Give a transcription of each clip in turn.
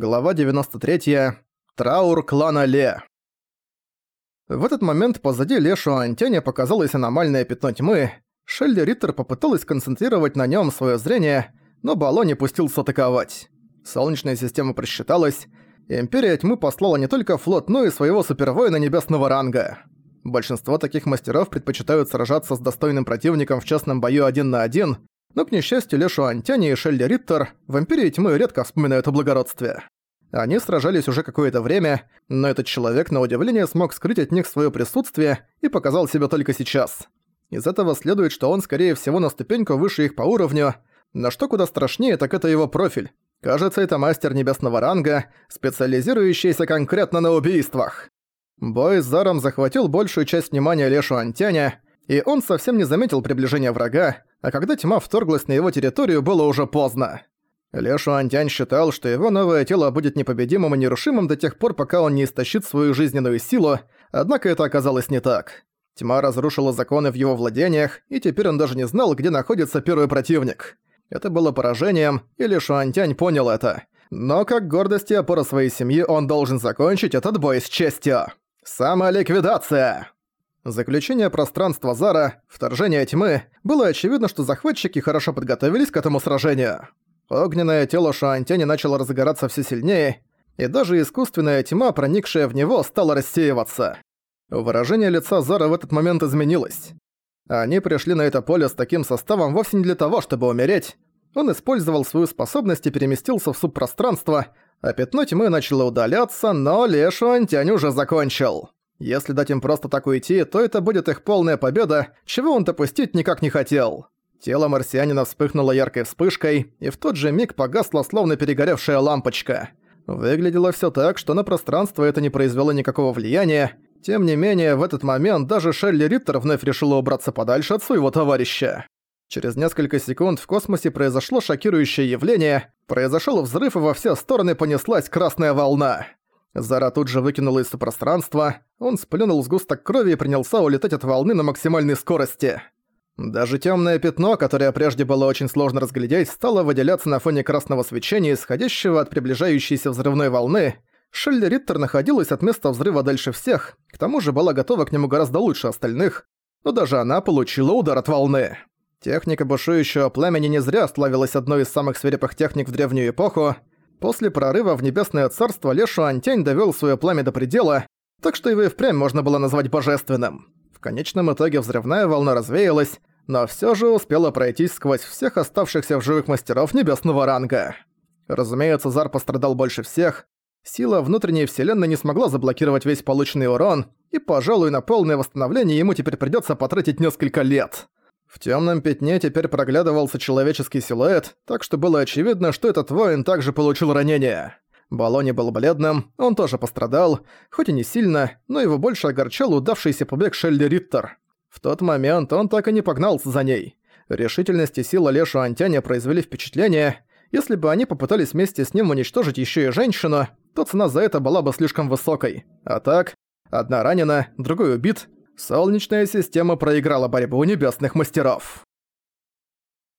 Глава 93. Траур клана Ле. В этот момент позади Ле Шуантяня показалось аномальное пятно тьмы. Шелли Риттер попыталась концентрировать на нем свое зрение, но Бало не пустился атаковать. Солнечная система просчиталась, Империя Тьмы послала не только флот, но и своего супервоина небесного ранга. Большинство таких мастеров предпочитают сражаться с достойным противником в частном бою один на один, но, к несчастью, Лешу Антяни и Шелли Риттер в Империи Тьмы редко вспоминают о благородстве. Они сражались уже какое-то время, но этот человек, на удивление, смог скрыть от них свое присутствие и показал себя только сейчас. Из этого следует, что он, скорее всего, на ступеньку выше их по уровню, но что куда страшнее, так это его профиль. Кажется, это мастер небесного ранга, специализирующийся конкретно на убийствах. Бой с Заром захватил большую часть внимания Лешу Антяня, и он совсем не заметил приближения врага, а когда тьма вторглась на его территорию, было уже поздно. Лешу Антянь считал, что его новое тело будет непобедимым и нерушимым до тех пор, пока он не истощит свою жизненную силу, однако это оказалось не так. Тьма разрушила законы в его владениях, и теперь он даже не знал, где находится первый противник. Это было поражением, и Лешу Антянь понял это. Но как гордость и опора своей семьи он должен закончить этот бой с честью. Самоликвидация! Заключение пространства Зара, вторжение тьмы, было очевидно, что захватчики хорошо подготовились к этому сражению. Огненное тело Шуантяни начало разгораться все сильнее, и даже искусственная тьма, проникшая в него, стала рассеиваться. Выражение лица Зара в этот момент изменилось. Они пришли на это поле с таким составом вовсе не для того, чтобы умереть. Он использовал свою способность и переместился в субпространство, а пятно тьмы начало удаляться, но Лешу Антянь уже закончил. Если дать им просто так уйти, то это будет их полная победа, чего он допустить никак не хотел. Тело марсианина вспыхнуло яркой вспышкой, и в тот же миг погасла словно перегоревшая лампочка. Выглядело всё так, что на пространство это не произвело никакого влияния. Тем не менее, в этот момент даже Шелли Риттер вновь решила убраться подальше от своего товарища. Через несколько секунд в космосе произошло шокирующее явление, произошёл взрыв и во все стороны понеслась красная волна. Зара тут же выкинула из пространства, он сплюнул сгусток крови и принялся улетать от волны на максимальной скорости. Даже темное пятно, которое прежде было очень сложно разглядеть, стало выделяться на фоне красного свечения, исходящего от приближающейся взрывной волны. Шелли Риттер находилась от места взрыва дальше всех, к тому же была готова к нему гораздо лучше остальных, но даже она получила удар от волны. Техника бушующего пламени не зря славилась одной из самых свирепых техник в древнюю эпоху, После прорыва в Небесное Царство Лешу Антянь довёл своё пламя до предела, так что его и впрямь можно было назвать божественным. В конечном итоге взрывная волна развеялась, но всё же успела пройтись сквозь всех оставшихся в живых мастеров небесного ранга. Разумеется, Зар пострадал больше всех. Сила внутренней вселенной не смогла заблокировать весь полученный урон, и, пожалуй, на полное восстановление ему теперь придётся потратить несколько лет. В темном пятне теперь проглядывался человеческий силуэт, так что было очевидно, что этот воин также получил ранение. Балони был бледным, он тоже пострадал, хоть и не сильно, но его больше огорчал удавшийся побег Шелли Риттер. В тот момент он так и не погнался за ней. Решительность и сила Лешу Антяня произвели впечатление. Если бы они попытались вместе с ним уничтожить еще и женщину, то цена за это была бы слишком высокой. А так, одна ранена, другой убит, Солнечная система проиграла борьбу небесных мастеров.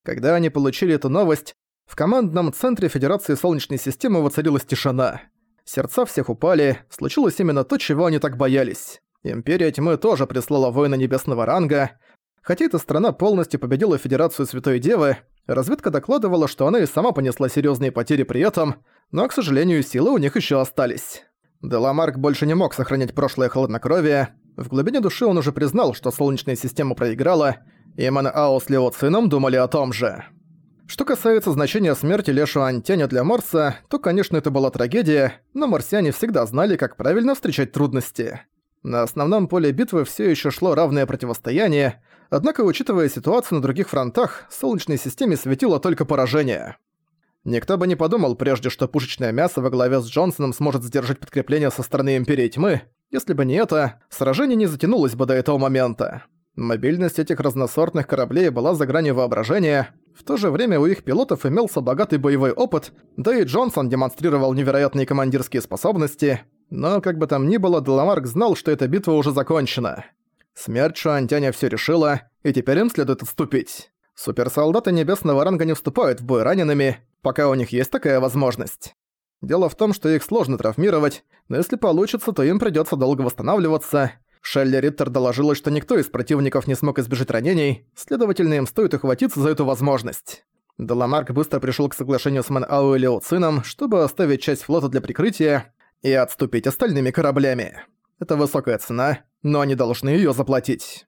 Когда они получили эту новость, в командном центре Федерации Солнечной системы воцарилась тишина. Сердца всех упали, случилось именно то, чего они так боялись. Империя Тьмы тоже прислала воина небесного ранга. Хотя эта страна полностью победила Федерацию Святой Девы, разведка докладывала, что она и сама понесла серьезные потери при этом, но, к сожалению, силы у них еще остались. Деламарк больше не мог сохранять прошлое хладнокровие, в глубине души он уже признал, что Солнечная система проиграла, и Мэн Ао с Лео Цином думали о том же. Что касается значения смерти Лешу Антяня для Марса, то, конечно, это была трагедия, но марсиане всегда знали, как правильно встречать трудности. На основном поле битвы все еще шло равное противостояние, однако, учитывая ситуацию на других фронтах, Солнечной системе светило только поражение. Никто бы не подумал прежде, что пушечное мясо во главе с Джонсоном сможет сдержать подкрепление со стороны Империи Тьмы, если бы не это, сражение не затянулось бы до этого момента. Мобильность этих разносортных кораблей была за гранью воображения, в то же время у их пилотов имелся богатый боевой опыт, да и Джонсон демонстрировал невероятные командирские способности, но как бы там ни было, Деламарк знал, что эта битва уже закончена. Смерть Шуантяня все решила, и теперь им следует отступить. Суперсолдаты небесного ранга не вступают в бой ранеными, пока у них есть такая возможность. Дело в том, что их сложно травмировать, но если получится, то им придётся долго восстанавливаться. Шелли Риттер доложила, что никто из противников не смог избежать ранений, следовательно, им стоит ухватиться за эту возможность. Деламарк быстро пришёл к соглашению с Мэн Ау и Лео Цином, чтобы оставить часть флота для прикрытия и отступить остальными кораблями. Это высокая цена, но они должны её заплатить.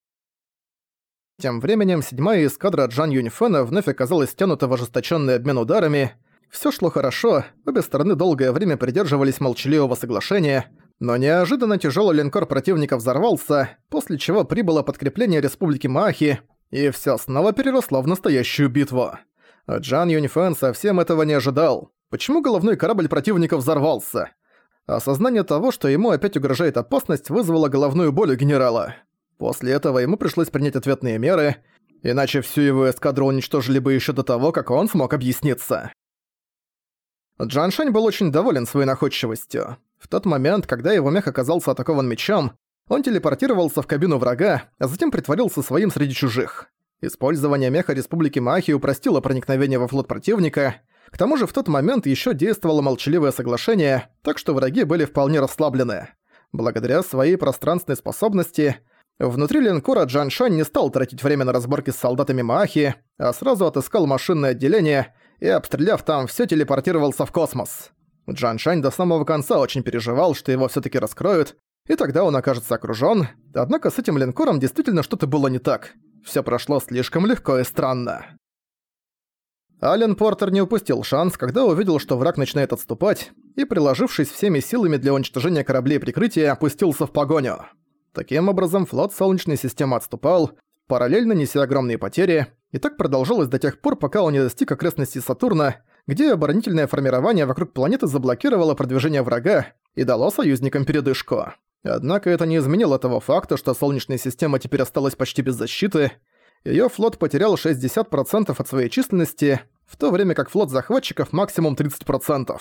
Тем временем седьмая эскадра Джан Юньфена вновь оказалась стянута в ожесточенный обмен ударами. Все шло хорошо, обе стороны долгое время придерживались молчаливого соглашения, но неожиданно тяжелый линкор противника взорвался, после чего прибыло подкрепление Республики Махи, и все снова переросло в настоящую битву. Джан Юньфен совсем этого не ожидал. Почему головной корабль противника взорвался? Осознание того, что ему опять угрожает опасность, вызвало головную боль у генерала. После этого ему пришлось принять ответные меры, иначе всю его эскадру уничтожили бы еще до того, как он смог объясниться. Джан Шань был очень доволен своей находчивостью. В тот момент, когда его мех оказался атакован мечом, он телепортировался в кабину врага, а затем притворился своим среди чужих. Использование меха Республики Махи упростило проникновение во флот противника, к тому же в тот момент еще действовало молчаливое соглашение, так что враги были вполне расслаблены. Благодаря своей пространственной способности, Внутри линкора Джан Шань не стал тратить время на разборки с солдатами Маахи, а сразу отыскал машинное отделение и, обстреляв там, все телепортировался в космос. Джан Шань до самого конца очень переживал, что его все таки раскроют, и тогда он окажется окружён, однако с этим линкором действительно что-то было не так. Все прошло слишком легко и странно. Ален Портер не упустил шанс, когда увидел, что враг начинает отступать, и, приложившись всеми силами для уничтожения кораблей прикрытия, опустился в погоню. Таким образом, флот Солнечной системы отступал, параллельно неся огромные потери, и так продолжалось до тех пор, пока он не достиг окрестностей Сатурна, где оборонительное формирование вокруг планеты заблокировало продвижение врага и дало союзникам передышку. Однако это не изменило того факта, что Солнечная система теперь осталась почти без защиты. Её флот потерял 60% от своей численности, в то время как флот захватчиков максимум 30%.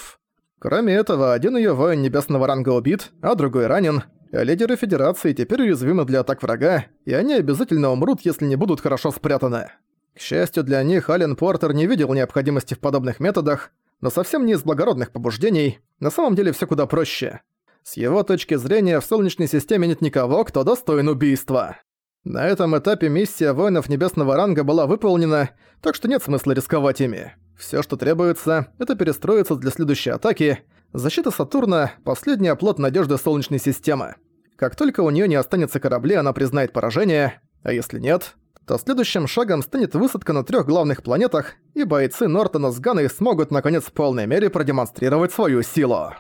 Кроме этого, один её воин небесного ранга убит, а другой ранен, Лидеры Федерации теперь уязвимы для атак врага, и они обязательно умрут, если не будут хорошо спрятаны. К счастью для них, Ален Портер не видел необходимости в подобных методах, но совсем не из благородных побуждений, на самом деле все куда проще. С его точки зрения, в Солнечной системе нет никого, кто достоин убийства. На этом этапе миссия воинов небесного ранга была выполнена, так что нет смысла рисковать ими. Все, что требуется, это перестроиться для следующей атаки – Защита Сатурна – последний оплот надежды Солнечной системы. Как только у нее не останется кораблей, она признает поражение, а если нет, то следующим шагом станет высадка на трех главных планетах, и бойцы Нортона с Ганой смогут наконец в полной мере продемонстрировать свою силу.